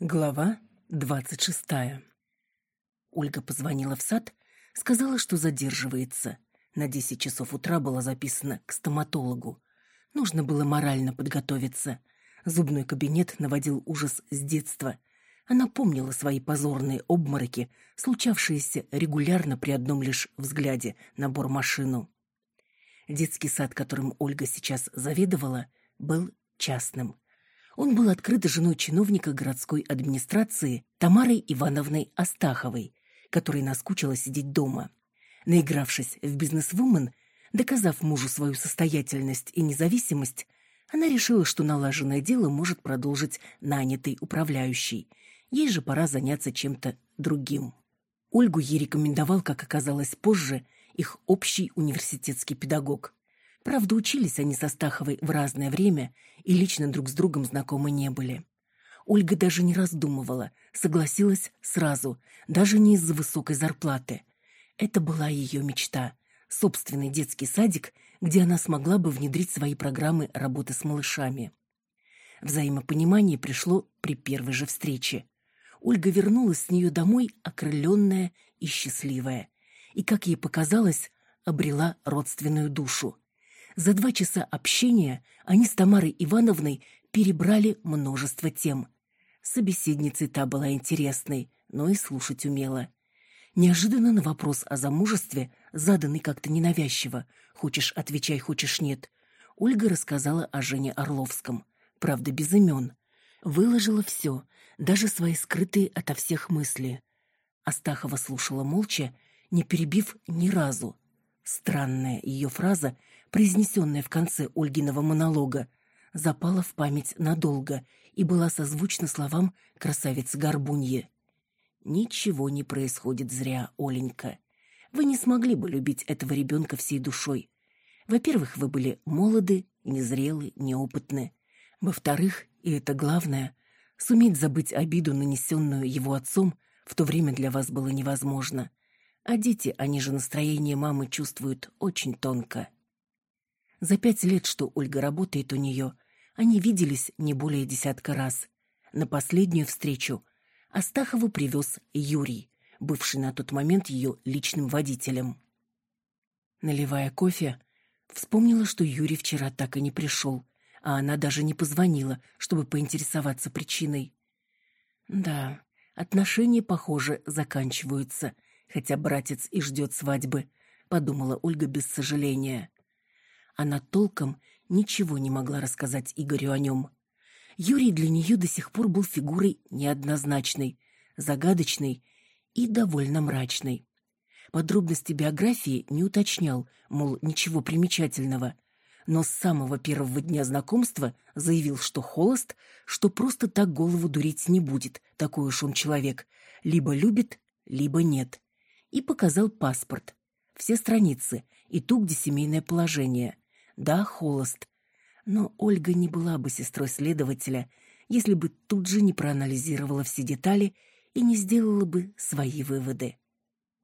Глава двадцать шестая. Ольга позвонила в сад, сказала, что задерживается. На десять часов утра была записана к стоматологу. Нужно было морально подготовиться. Зубной кабинет наводил ужас с детства. Она помнила свои позорные обмороки, случавшиеся регулярно при одном лишь взгляде на бормашину. Детский сад, которым Ольга сейчас заведовала, был частным. Он был открыт женой чиновника городской администрации Тамарой Ивановной Астаховой, которой наскучило сидеть дома. Наигравшись в бизнесвумен, доказав мужу свою состоятельность и независимость, она решила, что налаженное дело может продолжить нанятый управляющий. Ей же пора заняться чем-то другим. Ольгу ей рекомендовал, как оказалось позже, их общий университетский педагог. Правда, учились они со Стаховой в разное время и лично друг с другом знакомы не были. Ольга даже не раздумывала, согласилась сразу, даже не из-за высокой зарплаты. Это была ее мечта — собственный детский садик, где она смогла бы внедрить свои программы работы с малышами. Взаимопонимание пришло при первой же встрече. Ольга вернулась с нее домой, окрыленная и счастливая. И, как ей показалось, обрела родственную душу. За два часа общения они с Тамарой Ивановной перебрали множество тем. Собеседницей та была интересной, но и слушать умела. Неожиданно на вопрос о замужестве, заданный как-то ненавязчиво, хочешь отвечай, хочешь нет, Ольга рассказала о Жене Орловском, правда без имен. Выложила все, даже свои скрытые ото всех мысли. Астахова слушала молча, не перебив ни разу. Странная ее фраза произнесенная в конце Ольгиного монолога, запала в память надолго и была созвучна словам красавицы Горбуньи. «Ничего не происходит зря, Оленька. Вы не смогли бы любить этого ребенка всей душой. Во-первых, вы были молоды, незрелы, неопытны. Во-вторых, и это главное, суметь забыть обиду, нанесенную его отцом, в то время для вас было невозможно. А дети, они же настроение мамы чувствуют очень тонко. За пять лет, что Ольга работает у нее, они виделись не более десятка раз. На последнюю встречу Астахову привез Юрий, бывший на тот момент ее личным водителем. Наливая кофе, вспомнила, что Юрий вчера так и не пришел, а она даже не позвонила, чтобы поинтересоваться причиной. Да, отношения, похоже, заканчиваются, хотя братец и ждет свадьбы, подумала Ольга без сожаления. Она толком ничего не могла рассказать Игорю о нем. Юрий для нее до сих пор был фигурой неоднозначной, загадочной и довольно мрачной. Подробности биографии не уточнял, мол, ничего примечательного, но с самого первого дня знакомства заявил, что холост, что просто так голову дурить не будет, такой уж он человек, либо любит, либо нет. И показал паспорт, все страницы и ту, где семейное положение. Да, холост. Но Ольга не была бы сестрой следователя, если бы тут же не проанализировала все детали и не сделала бы свои выводы.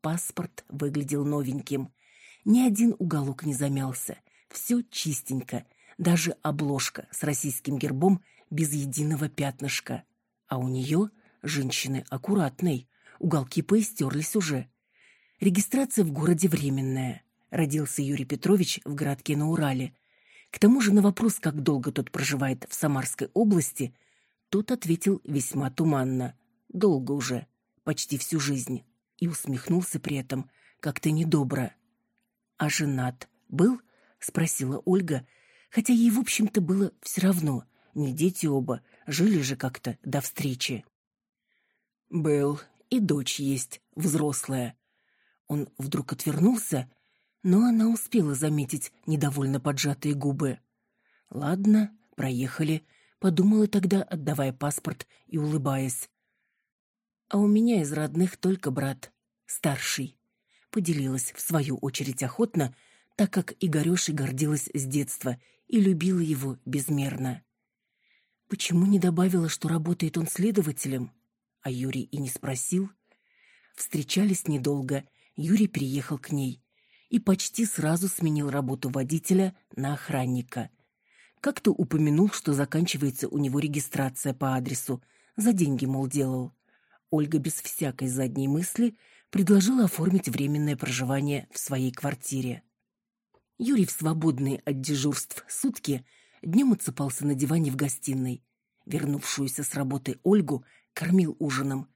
Паспорт выглядел новеньким. Ни один уголок не замялся. Все чистенько. Даже обложка с российским гербом без единого пятнышка. А у нее, женщины аккуратной, уголки поистерлись уже. Регистрация в городе временная родился Юрий Петрович в городке на Урале. К тому же на вопрос, как долго тот проживает в Самарской области, тот ответил весьма туманно. Долго уже, почти всю жизнь. И усмехнулся при этом как-то недобро. «А женат был?» — спросила Ольга, хотя ей, в общем-то, было все равно. Не дети оба, жили же как-то до встречи. «Был, и дочь есть, взрослая». Он вдруг отвернулся но она успела заметить недовольно поджатые губы. «Ладно, проехали», — подумала тогда, отдавая паспорт и улыбаясь. «А у меня из родных только брат, старший», — поделилась в свою очередь охотно, так как Игорёшей гордилась с детства и любила его безмерно. Почему не добавила, что работает он следователем? А Юрий и не спросил. Встречались недолго, Юрий приехал к ней и почти сразу сменил работу водителя на охранника. Как-то упомянул, что заканчивается у него регистрация по адресу, За деньги, мол, делал. Ольга без всякой задней мысли предложила оформить временное проживание в своей квартире. Юрий в свободные от дежурств сутки днем отсыпался на диване в гостиной. Вернувшуюся с работы Ольгу кормил ужином.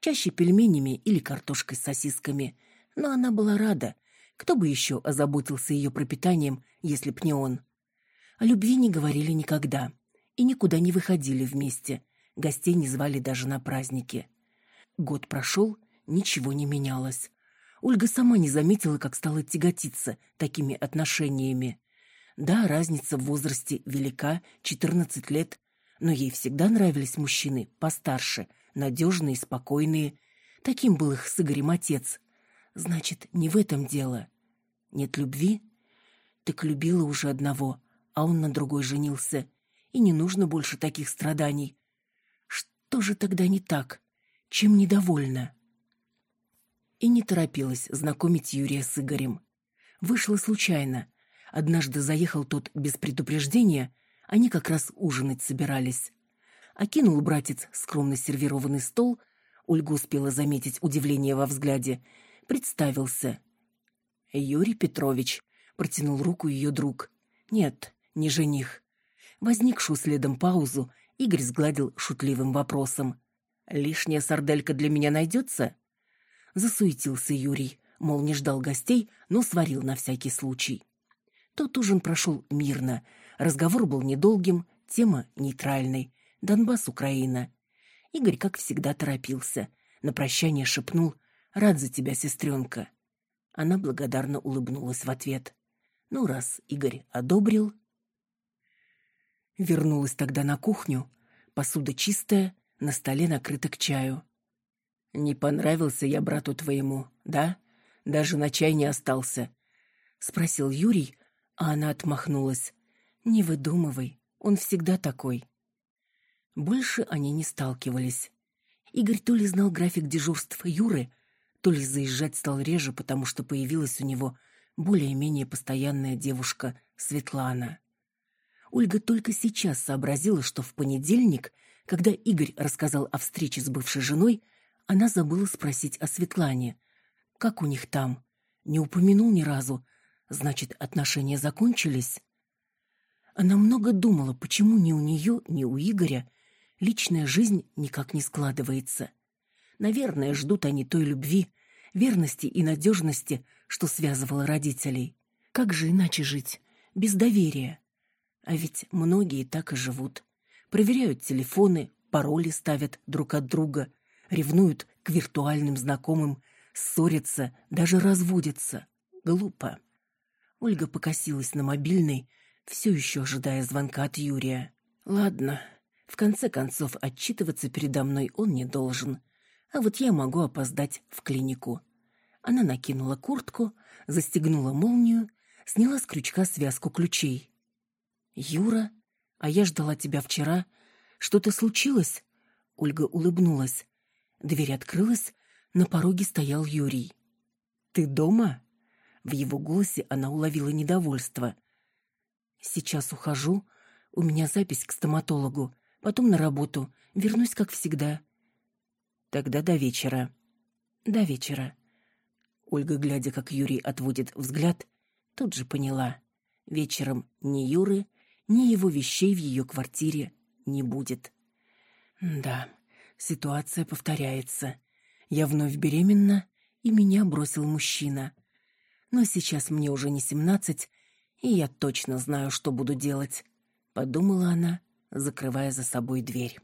Чаще пельменями или картошкой с сосисками. Но она была рада. Кто бы еще озаботился ее пропитанием, если б не он? О любви не говорили никогда. И никуда не выходили вместе. Гостей не звали даже на праздники. Год прошел, ничего не менялось. Ольга сама не заметила, как стала тяготиться такими отношениями. Да, разница в возрасте велика, 14 лет, но ей всегда нравились мужчины постарше, надежные, спокойные. Таким был их с Игорем отец. Значит, не в этом дело. Нет любви? Так любила уже одного, а он на другой женился. И не нужно больше таких страданий. Что же тогда не так? Чем недовольна? и не торопилась знакомить Юрия с Игорем. Вышло случайно. Однажды заехал тот без предупреждения, они как раз ужинать собирались. Окинул братец скромно сервированный стол, Ольга успела заметить удивление во взгляде, представился. «Юрий Петрович», — протянул руку ее друг. «Нет, не жених». Возникшую следом паузу Игорь сгладил шутливым вопросом. «Лишняя сарделька для меня найдется?» Засуетился Юрий, мол, не ждал гостей, но сварил на всякий случай. Тот ужин прошел мирно. Разговор был недолгим, тема нейтральной. Донбасс, Украина. Игорь, как всегда, торопился. На прощание шепнул «Рад за тебя, сестренка». Она благодарно улыбнулась в ответ. Ну, раз Игорь одобрил... Вернулась тогда на кухню. Посуда чистая, на столе накрыта к чаю. Не понравился я брату твоему, да? Даже на чай не остался, спросил Юрий, а она отмахнулась. Не выдумывай, он всегда такой. Больше они не сталкивались. Игорь то ли знал график дежурств Юры, то ли заезжать стал реже, потому что появилась у него более-менее постоянная девушка Светлана. Ольга только сейчас сообразила, что в понедельник, когда Игорь рассказал о встрече с бывшей женой, она забыла спросить о Светлане. Как у них там? Не упомянул ни разу. Значит, отношения закончились? Она много думала, почему ни у нее, ни у Игоря личная жизнь никак не складывается. Наверное, ждут они той любви, верности и надежности, что связывало родителей. Как же иначе жить? Без доверия. А ведь многие так и живут. Проверяют телефоны, пароли ставят друг от друга, ревнуют к виртуальным знакомым, ссорятся, даже разводятся. Глупо. Ольга покосилась на мобильный, все еще ожидая звонка от Юрия. Ладно, в конце концов отчитываться передо мной он не должен. А вот я могу опоздать в клинику. Она накинула куртку, застегнула молнию, сняла с крючка связку ключей. Юра, а я ждала тебя вчера. Что-то случилось? Ольга улыбнулась. Дверь открылась, на пороге стоял Юрий. «Ты дома?» В его голосе она уловила недовольство. «Сейчас ухожу. У меня запись к стоматологу. Потом на работу. Вернусь, как всегда». «Тогда до вечера». «До вечера». Ольга, глядя, как Юрий отводит взгляд, тут же поняла. Вечером ни Юры, ни его вещей в ее квартире не будет. «Да». Ситуация повторяется. Я вновь беременна, и меня бросил мужчина. Но сейчас мне уже не семнадцать, и я точно знаю, что буду делать, подумала она, закрывая за собой дверь.